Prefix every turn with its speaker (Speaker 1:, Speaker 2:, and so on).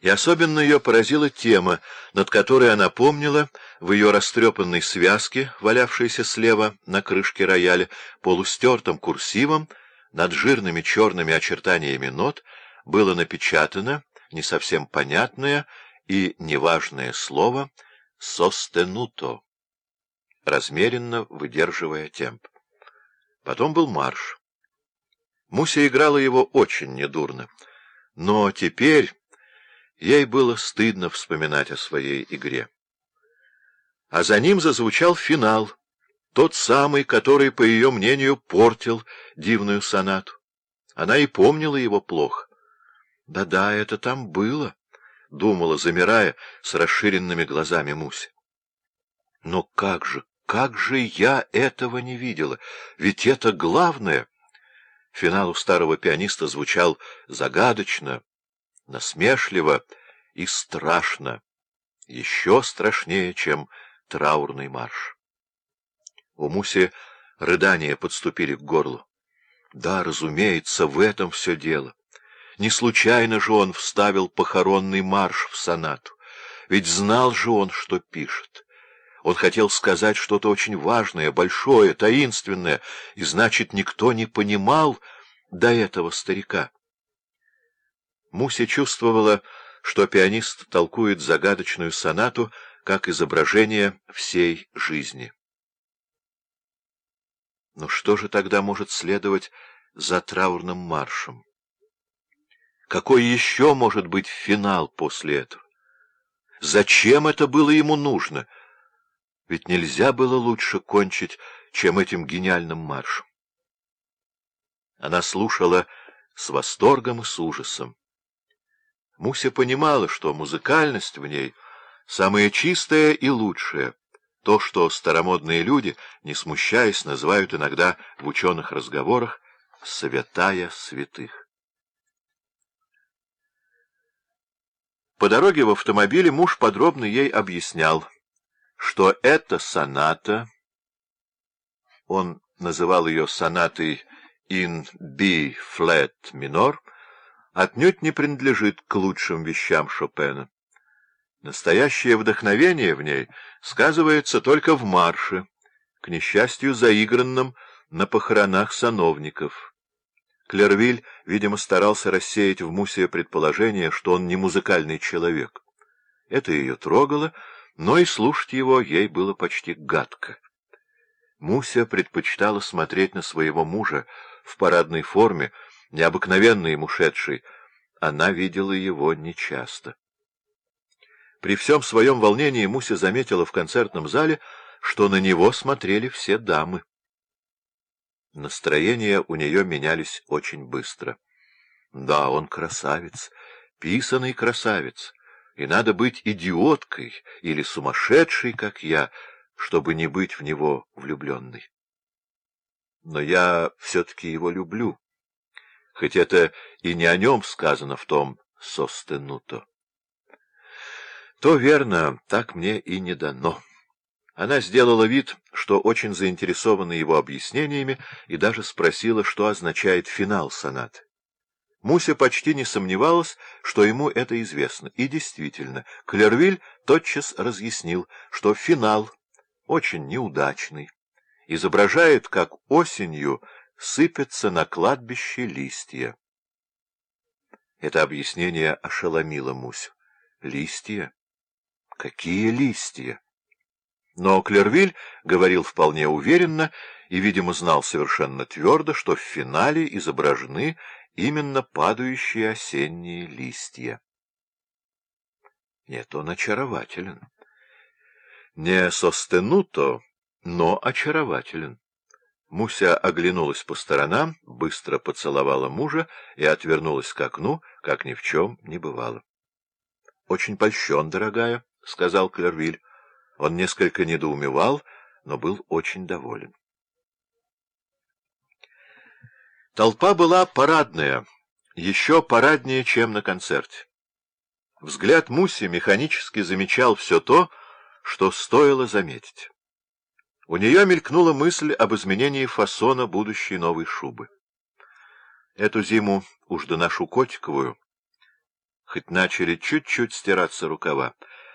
Speaker 1: И особенно ее поразила тема, над которой она помнила в ее растрепанной связке, валявшейся слева на крышке рояля, полустертым курсивом, над жирными черными очертаниями нот, было напечатано не совсем понятное и неважное слово «состенуто», размеренно выдерживая темп. Потом был марш. Муся играла его очень недурно, но теперь ей было стыдно вспоминать о своей игре. А за ним зазвучал финал, тот самый, который, по ее мнению, портил дивную сонату. Она и помнила его плохо. Да-да, это там было, — думала, замирая с расширенными глазами Муся. Но как же, как же я этого не видела? Ведь это главное. Финал у старого пианиста звучал загадочно, насмешливо и страшно, еще страшнее, чем траурный марш. У Муси рыдания подступили к горлу. Да, разумеется, в этом все дело. Не случайно же он вставил похоронный марш в сонату, ведь знал же он, что пишет. Он хотел сказать что-то очень важное, большое, таинственное, и, значит, никто не понимал до этого старика. Муся чувствовала, что пианист толкует загадочную сонату как изображение всей жизни. Но что же тогда может следовать за траурным маршем? Какой еще может быть финал после этого? Зачем это было ему нужно? Ведь нельзя было лучше кончить, чем этим гениальным маршем. Она слушала с восторгом и с ужасом. Муся понимала, что музыкальность в ней самая чистая и лучшая, то, что старомодные люди, не смущаясь, называют иногда в ученых разговорах «святая святых». По дороге в автомобиле муж подробно ей объяснял, что эта соната, он называл ее сонатой in B flat минор, отнюдь не принадлежит к лучшим вещам Шопена. Настоящее вдохновение в ней сказывается только в марше, к несчастью заигранном на похоронах сановников. Клервиль, видимо, старался рассеять в Мусе предположение, что он не музыкальный человек. Это ее трогало, но и слушать его ей было почти гадко. Муся предпочитала смотреть на своего мужа в парадной форме, необыкновенно ему шедший, она видела его нечасто. При всем своем волнении Муся заметила в концертном зале, что на него смотрели все дамы. Настроения у нее менялись очень быстро. Да, он красавец, писанный красавец, и надо быть идиоткой или сумасшедшей, как я, чтобы не быть в него влюбленной. Но я все-таки его люблю хоть это и не о нем сказано в том «состенуто». То верно, так мне и не дано. Она сделала вид, что очень заинтересована его объяснениями, и даже спросила, что означает финал сонаты. Муся почти не сомневалась, что ему это известно. И действительно, Клервиль тотчас разъяснил, что финал очень неудачный, изображает, как осенью сыпятся на кладбище листья. Это объяснение ошеломило Мусю. Листья? Какие листья? Но Клервиль говорил вполне уверенно и, видимо, знал совершенно твердо, что в финале изображены именно падающие осенние листья. Нет, он очарователен. Не состенуто, но очарователен. Муся оглянулась по сторонам, быстро поцеловала мужа и отвернулась к окну, как ни в чем не бывало. — Очень польщен, дорогая, — сказал Клервиль. Он несколько недоумевал, но был очень доволен. Толпа была парадная, еще параднее, чем на концерте. Взгляд Муси механически замечал все то, что стоило заметить. У нее мелькнула мысль об изменении фасона будущей новой шубы. Эту зиму уж доношу котиковую. хоть начали чуть-чуть стираться рукава,